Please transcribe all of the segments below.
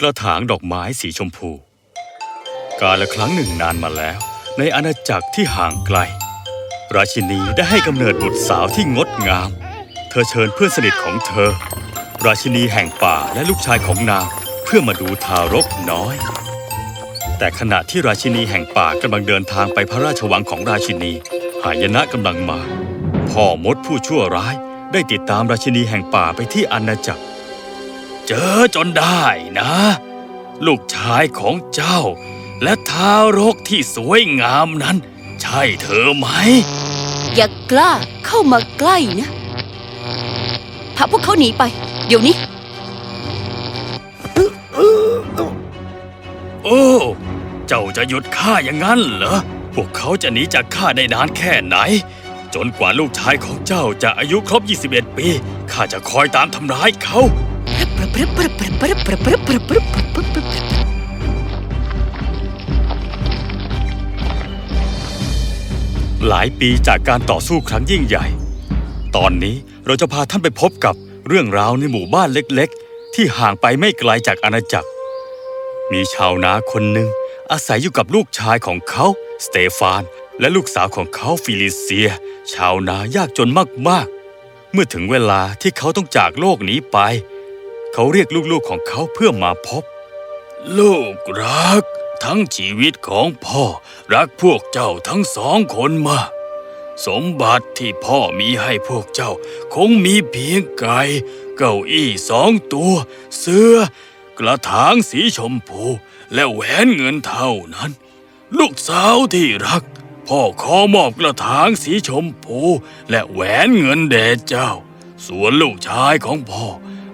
กระถางดอกไม้สีชมพู กาลครั้งหนึ่งนานมาแล้ว ในอาณาจักรที่ห่างไกล ราชินีได้ให้กำเนิดบุตรสาวที่งดงาม เธอเชิญเพื่อนสนิทของเธอ ราชินีแห่งป่าและลูกชายของนางเพื่อมาดูทารกน้อย แต่ขณะที่ราชินีแห่งป่ากำลังเดินทางไปพระราชวังของราชินี หายนะกำลังมา พ่อมดผู้ชั่วร้ายได้ติดตามราชินีแห่งป่าไปที่อาณาจักร เจอจนได้นะ ลูกชายของเจ้า และทารกที่สวยงามนั้น ใช่เธอไหม อย่ากล้าเข้ามาใกล้นะพาพวกเขาหนีไป เดี๋ยวนี้ โอ้ เจ้าจะหยุดข้าอย่างนั้นเหรอ พวกเขาจะหนีจากข้าได้นานแค่ไหน จนกว่าลูกชายของเจ้าจะอายุครบ 21 ปี ข้าจะคอยตามทำร้ายเขา หลายปีจากการต่อสู้ครั้งยิ่งใหญ่ ตอนนี้เราจะพาท่านไปพบกับเรื่องราวในหมู่บ้านเล็กๆ ที่ห่างไปไม่ไกลจากอาณาจักร มีชาวนาคนหนึ่งอาศัยอยู่กับลูกชายของเขา สเตฟาน และลูกสาวของเขาฟิลิเซีย ชาวนายากจนมากๆ เมื่อถึงเวลาที่เขาต้องจากโลกนี้ไป เขาเรียกลูกๆของเขาเพื่อมาพบ ลูกรัก ทั้งชีวิตของพ่อรักพวกเจ้าทั้งสองคนมากสมบัติที่พ่อมีให้พวกเจ้า คงมีเพียงไก่เก้าอี้สองตัว เสื้อกระถางสีชมพู และแหวนเงินเท่านั้น ลูกสาวที่รัก พ่อขอมอบกระถางสีชมพู และแหวนเงินแด่เจ้า ส่วนลูกชายของพ่อ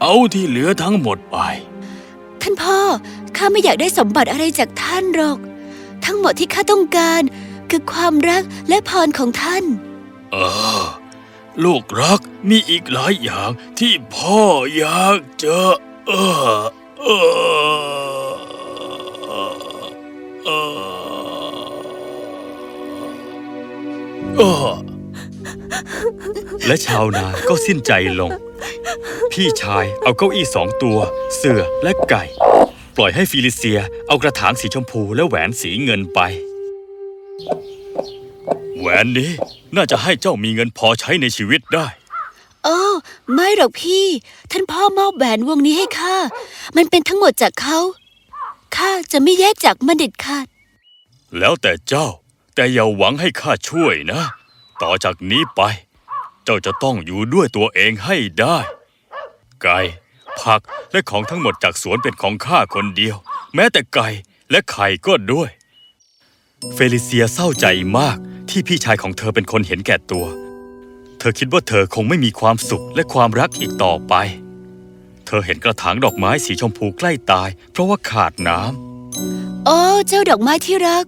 เอาที่เหลือทั้งหมดไป ท่านพ่อ ข้าไม่อยากได้สมบัติอะไรจากท่านหรอก ทั้งหมดที่ข้าต้องการคือความรักและพรของท่าน เออ ลูกรักมีอีกหลายอย่างที่พ่ออยากจะเออ เออ เออเออและชาวนาก็สิ้นใจลง พี่ชายเอาเก้าอี้สองตัว เสือและไก่ ปล่อยให้ฟิลิเซียเอากระถางสีชมพูและแหวนสีเงินไป แหวนนี้น่าจะให้เจ้ามีเงินพอใช้ในชีวิตได้โอ้ไม่หรอกพี่ ท่านพ่อมอบแหวนวงนี้ให้ข้า มันเป็นทั้งหมดจากเขาข้าจะไม่แยกจากมันเด็ดขาด แล้วแต่เจ้า แต่อย่าหวังให้ข้าช่วยนะ ต่อจากนี้ไป เจ้าจะต้องอยู่ด้วยตัวเองให้ได้ ไก่ ผักและของทั้งหมดจากสวนเป็นของข้าคนเดียว แม้แต่ไก่และไข่ก็ด้วย เฟลิเซียเศร้าใจมากที่พี่ชายของเธอเป็นคนเห็นแก่ตัว เธอคิดว่าเธอคงไม่มีความสุขและความรักอีกต่อไป เธอเห็นกระถางดอกไม้สีชมพูใกล้ตาย เพราะว่าขาดน้ำโอ้เจ้าดอกไม้ที่รัก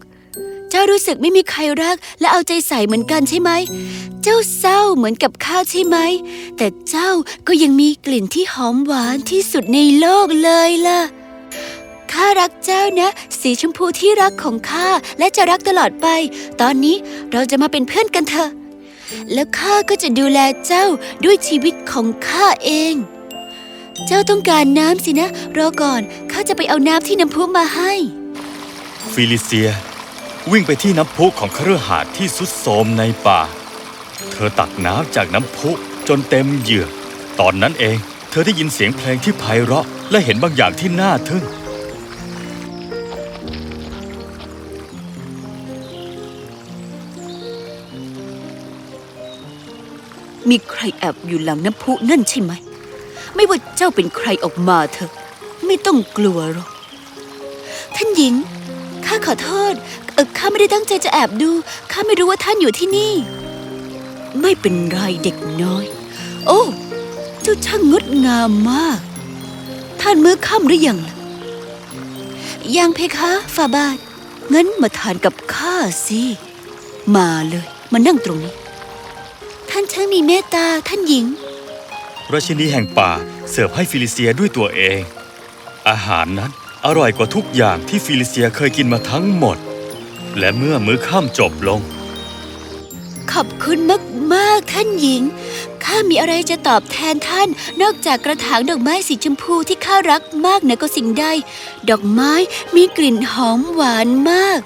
เจ้ารู้สึกไม่มีใครรักและเอาใจใส่เหมือนกันใช่ไหม จ้าเศร้าเหมือนกับข้าใช่ไหม แต่เจ้าก็ยังมีกลิ่นที่หอมหวานที่สุดในโลกเลยล่ะ ข้ารักเจ้านะ สีชมพูที่รักของข้าและจะรักตลอดไป ตอนนี้เราจะมาเป็นเพื่อนกันเถอะ แล้วข้าก็จะดูแลเจ้าด้วยชีวิตของข้าเอง เจ้าต้องการน้ำสินะ รอก่อนข้าจะไปเอาน้ำที่น้ำพุมาให้ ฟิลิเซีย วิ่งไปที่น้ำพุของเครือหาดที่สุดโทมในป่า ธอตักน้ำจากน้ำพุจนเต็มเหยือก ตอนนั้นเอง เธอได้ยินเสียงเพลงที่ไพเราะ และเห็นบางอย่างที่น่าทึ่ง มีใครแอบอยู่หลังน้ำพุนั่นใช่ไหม ไม่ว่าเจ้าเป็นใครออกมาเถอะ ไม่ต้องกลัวหรอก ท่านหญิง ข้าขอโทษ เออข้าไม่ได้ตั้งใจจะแอบดู ข้าไม่รู้ว่าท่านอยู่ที่นี่ ไม่เป็นไรเด็กน้อย โอ้เจ้าช่างงดงามมาก ทานมื้อค่ำหรือยังล่ะยังเพคะฝ่าบาทงั้นมาทานกับข้าสิ มาเลยมานั่งตรงนี้ ท่านช่างมีเมตตาท่านหญิง ราชินีแห่งป่าเสิร์ฟให้ฟิลิเซียด้วยตัวเอง อาหารนั้นอร่อยกว่าทุกอย่างที่ฟิลิเซียเคยกินมาทั้งหมด และเมื่อมื้อค่ำจบลง ขอบคุณมากๆท่านหญิง ข้ามีอะไรจะตอบแทนท่าน นอกจากกระถางดอกไม้สีชมพูที่ข้ารักมากเหนือก็สิ่งใด ดอกไม้มีกลิ่นหอมหวานมาก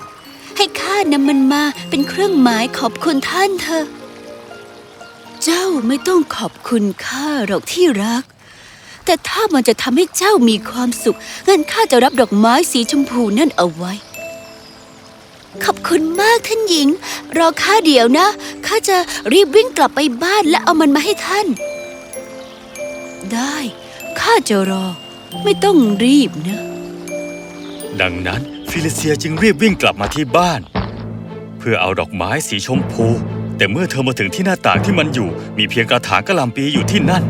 ให้ข้านำมันมาเป็นเครื่องหมายขอบคุณท่านเถอะ เจ้าไม่ต้องขอบคุณข้าหรอกที่รัก แต่ถ้ามันจะทำให้เจ้ามีความสุขงั้นข้าจะรับดอกไม้สีชมพูนั่นเอาไว้ ขอบคุณมากท่านหญิง รอข้าเดี๋ยวนะข้าจะรีบวิ่งกลับไปบ้านและเอามันมาให้ท่าน ได้ข้าจะรอ ไม่ต้องรีบนะ ดังนั้นฟิลิเซียจึงรีบวิ่งกลับมาที่บ้าน เพื่อเอาดอกไม้สีชมพู แต่เมื่อเธอมาถึงที่หน้าต่างที่มันอยู่ มีเพียงกระถางกระหล่ำปีอยู่ที่นั่น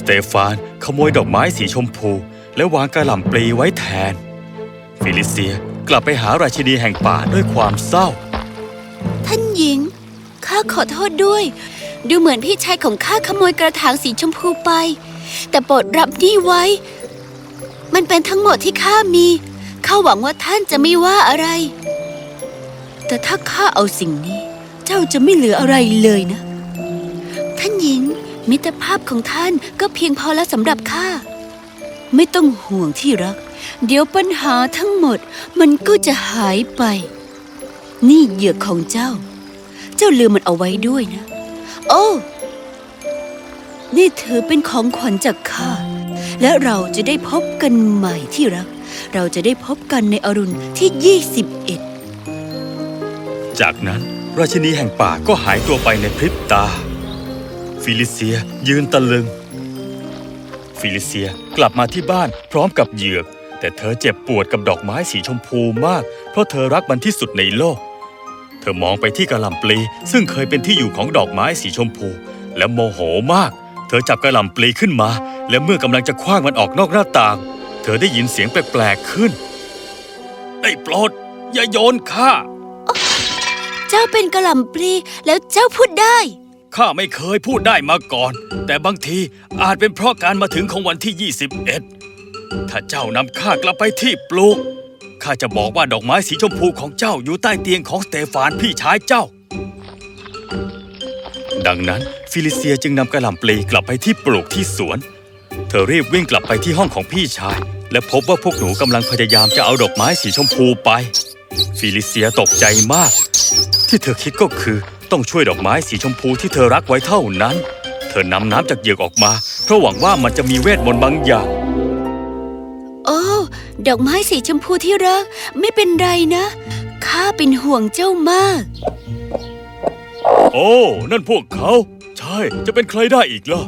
สเตฟานขโมยดอกไม้สีชมพู และวางกระหล่ำปลีไว้แทน ฟิลิเซีย กลับไปหาราชินีแห่งป่าด้วยความเศร้า ท่านหญิง ข้าขอโทษด้วย ดูเหมือนพี่ชายของข้าขโมยกระถางสีชมพูไป แต่โปรดรับนี่ไว้ มันเป็นทั้งหมดที่ข้ามี ข้าหวังว่าท่านจะไม่ว่าอะไร แต่ถ้าข้าเอาสิ่งนี้ เจ้าจะไม่เหลืออะไรเลยนะ ท่านหญิง มิตรภาพของท่านก็เพียงพอแล้วสำหรับข้า ไม่ต้องห่วงที่รัก เดี๋ยวปัญหาทั้งหมดมันก็จะหายไป นี่เหยือกของเจ้า เจ้าลืมมันเอาไว้ด้วยนะ โอ้นี่เธอเป็นของขวัญจากข้า และเราจะได้พบกันใหม่ที่รัก เราจะได้พบกันในอรุณที่21จากนั้นราชินีแห่งป่าก็หายตัวไปในพริบตา ฟิลิเซียยืนตะลึง ฟิลิเซียกลับมาที่บ้านพร้อมกับเหยือก แต่เธอเจ็บปวดกับดอกไม้สีชมพูมาก เพราะเธอรักมันที่สุดในโลก เธอมองไปที่กะหล่ำปลี ซึ่งเคยเป็นที่อยู่ของดอกไม้สีชมพู และโมโหมาก เธอจับกะหล่ำปลีขึ้นมา และเมื่อกำลังจะขว้างมันออกนอกหน้าต่าง เธอได้ยินเสียงแปลกๆขึ้นได้โปรดอย่าโยนข้าเจ้าเป็นกระหล่ำปลีแล้วเจ้าพูดได้ข้าไม่เคยพูดได้มาก่อน แต่บางทีอาจเป็นเพราะการมาถึงของวันที่ 21 ถ้าเจ้านำข้ากลับไปที่ปลูก ข้าจะบอกว่าดอกไม้สีชมพูของเจ้าอยู่ใต้เตียงของสเตฟานพี่ชายเจ้า ดังนั้นฟิลิเซียจึงนำกระหล่ำปลีกลับไปที่ปลูกที่สวน เธอรีบวิ่งกลับไปที่ห้องของพี่ชาย และพบว่าพวกหนูกำลังพยายามจะเอาดอกไม้สีชมพูไป ฟิลิเซียตกใจมาก ที่เธอคิดก็คือต้องช่วยดอกไม้สีชมพูที่เธอรักไว้เท่านั้น เธอนำน้ำจากเหยือกออกมาเพราะหวังว่ามันจะมีเวทมนต์บางอย่าง ดอกไม้สีชมพูที่รัก ไม่เป็นไรนะ ข้าเป็นห่วงเจ้ามาก โอ้ นั่นพวกเขา ใช่ จะเป็นใครได้อีกล่ะ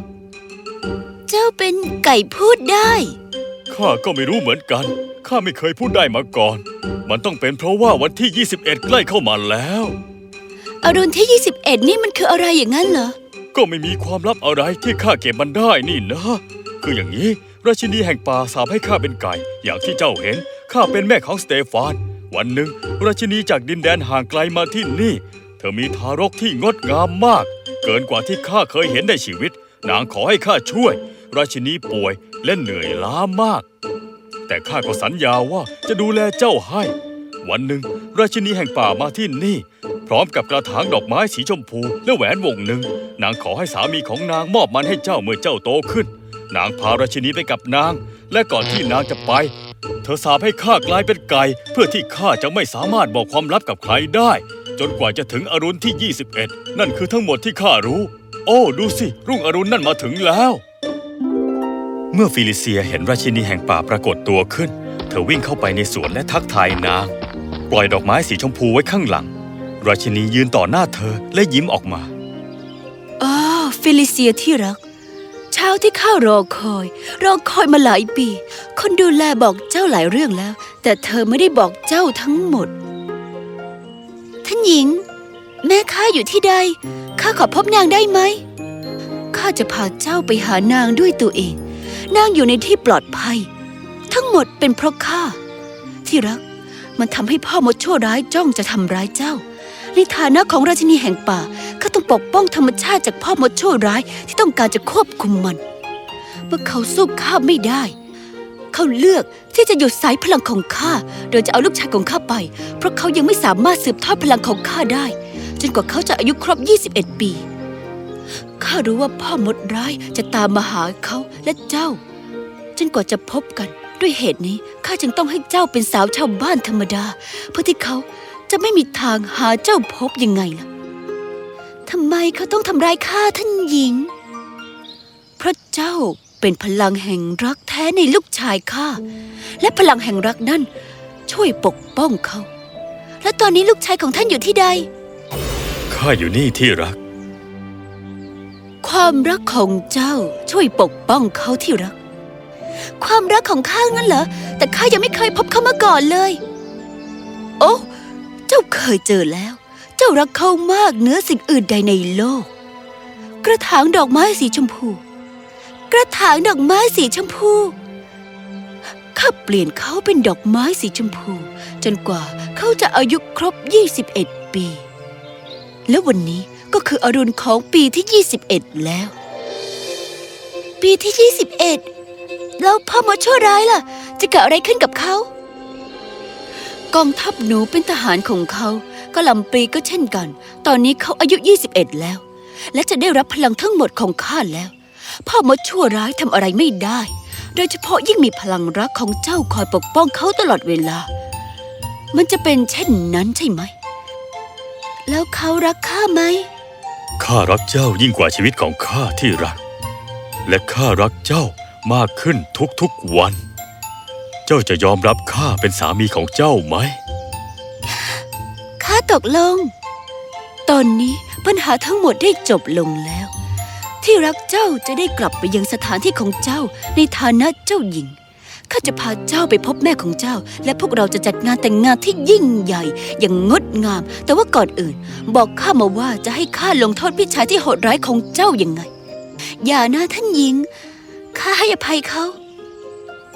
เจ้าเป็นไก่พูดได้ ข้าก็ไม่รู้เหมือนกัน ข้าไม่เคยพูดได้มาก่อน มันต้องเป็นเพราะว่าวันที่ 21 ใกล้เข้ามาแล้ว อรุณที่ 21 นี่มันคืออะไรอย่างนั้นเหรอ ก็ไม่มีความลับอะไรที่ข้าเก็บมันได้นี่นะ คืออย่างนี้ ราชินีแห่งป่าสาบให้ข้าเป็นไก่ อย่างที่เจ้าเห็น ข้าเป็นแม่ของสเตฟาน วันหนึ่ง ราชินีจากดินแดนห่างไกลมาที่นี่ เธอมีทารกที่งดงามมาก เกินกว่าที่ข้าเคยเห็นในชีวิต นางขอให้ข้าช่วย ราชินีป่วยและเหนื่อยล้ามาก แต่ข้าก็สัญญาว่าจะดูแลเจ้าให้ วันหนึ่ง ราชินีแห่งป่ามาที่นี่ พร้อมกับกระถางดอกไม้สีชมพูและแหวนวงหนึ่ง นางขอให้สามีของนางมอบมันให้เจ้าเมื่อเจ้าโตขึ้น นางพาราชินีไปกับนาง และก่อนที่นางจะไป เธอสาปให้ข้ากลายเป็นไก่ เพื่อที่ข้าจะไม่สามารถบอกความลับกับใครได้ จนกว่าจะถึงอรุณที่ 21 นั่นคือทั้งหมดที่ข้ารู้ โอ้ ดูสิ รุ่งอรุณนั่นมาถึงแล้ว เมื่อฟิลิเซียเห็นราชินีแห่งป่าปรากฏตัวขึ้น เธอวิ่งเข้าไปในสวนและทักทายนาง ปล่อยดอกไม้สีชมพูไว้ข้างหลัง ราชินียืนต่อหน้าเธอและยิ้มออกมาอ้าฟิลิเซียที่รัก ช้าที่ข้ารอคอย รอคอยมาหลายปี คนดูแลบอกเจ้าหลายเรื่องแล้ว แต่เธอไม่ได้บอกเจ้าทั้งหมด ท่านหญิง แม่ข้าอยู่ที่ใด ข้าขอพบนางได้ไหม ข้าจะพาเจ้าไปหานางด้วยตัวเอง นางอยู่ในที่ปลอดภัย ทั้งหมดเป็นเพราะข้า ที่รัก มันทำให้พ่อมดชั่วร้ายจ้องจะทำร้ายเจ้า ในฐานะของราชินีแห่งป่าข้า ต้องปกป้องธรรมชาติจากพ่อมดชั่วร้ายที่ต้องการจะควบคุมมัน เมื่อเขาสู้ข้าไม่ได้ เขาเลือกที่จะหยุดสายพลังของข้าโดยจะเอาลูกชายของข้าไป เพราะเขายังไม่สามารถสืบทอดพลังของข้าได้ จนกว่าเขาจะอายุครบ 21 ปีข้ารู้ว่าพ่อมดร้ายจะตามมาหาเขาและเจ้า จนกว่าจะพบกัน ด้วยเหตุนี้ข้าจึงต้องให้เจ้าเป็นสาวชาวบ้านธรรมดา เพื่อที่เขาจะไม่มีทางหาเจ้าพบยังไงล่ะ ทำไมเขาต้องทำร้ายข้าท่านหญิงเพราะเจ้าเป็นพลังแห่งรักแท้ในลูกชายข้า และพลังแห่งรักนั้น ช่วยปกป้องเขา และตอนนี้ลูกชายของท่านอยู่ที่ใด ข้าอยู่นี่ที่รัก ความรักของเจ้าช่วยปกป้องเขาที่รัก ความรักของข้างั้นเหรอ แต่ข้ายังไม่เคยพบเขามาก่อนเลย โอ้ เจ้าเคยเจอแล้ว เจ้ารักเขามากเหนือสิ่งอื่นใดในโลก กระถางดอกไม้สีชมพู กระถางดอกไม้สีชมพูข้าเปลี่ยนเขาเป็นดอกไม้สีชมพู จนกว่าเขาจะอายุครบ 21 ปี และวันนี้ก็คืออรุณของปีที่ 21 แล้ว ปีที่ 21 แล้วพ่อมดชั่วร้ายล่ะ จะเกิดอะไรขึ้นกับเขา กองทัพหนูเป็นทหารของเขา ก็ลำปรีก็เช่นกัน ตอนนี้เขาอายุ 21 แล้ว และจะได้รับพลังทั้งหมดของข้าแล้ว พ่อมดชั่วร้ายทำอะไรไม่ได้ โดยเฉพาะยิ่งมีพลังรักของเจ้าคอยปกป้องเขาตลอดเวลา มันจะเป็นเช่นนั้นใช่ไหม แล้วเขารักข้าไหมข้ารักเจ้ายิ่งกว่าชีวิตของข้าที่รัก และข้ารักเจ้ามากขึ้นทุกๆวัน เจ้าจะยอมรับข้าเป็นสามีของเจ้าไหม ตกลง ตอนนี้ปัญหาทั้งหมดได้จบลงแล้ว ที่รักเจ้าจะได้กลับไปยังสถานที่ของเจ้าในฐานะเจ้าหญิงข้าจะพาเจ้าไปพบแม่ของเจ้า และพวกเราจะจัดงานแต่งงานที่ยิ่งใหญ่ อย่างงดงาม แต่ว่าก่อนอื่น บอกข้ามาว่าจะให้ข้าลงโทษพี่ชายที่โหดร้ายของเจ้ายังไง อย่านะท่านหญิงข้าให้อภัยเขา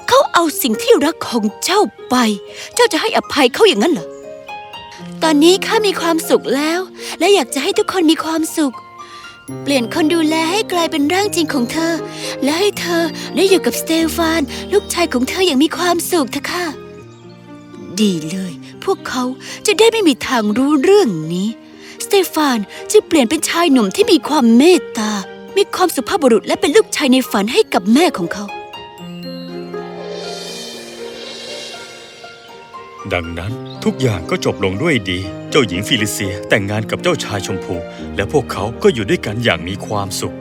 เขาเอาสิ่งที่รักของเจ้าไป เจ้าจะให้อภัยเขาอย่างนั้นเหรอ ตอนนี้ข้ามีความสุขแล้ว และอยากจะให้ทุกคนมีความสุข เปลี่ยนคนดูแลให้กลายเป็นร่างจริงของเธอ และให้เธอได้อยู่กับสเตฟาน ลูกชายของเธออย่างมีความสุขเถอะค่ะ ดีเลย พวกเขาจะได้ไม่มีทางรู้เรื่องนี้ สเตฟานจะเปลี่ยนเป็นชายหนุ่มที่มีความเมตตา มีความสุภาพบุรุษและเป็นลูกชายในฝันให้กับแม่ของเขา ดังนั้น ทุกอย่างก็จบลงด้วยดี เจ้าหญิงฟิลิเซียแต่งงานกับเจ้าชายชมพู และพวกเขาก็อยู่ด้วยกันอย่างมีความสุข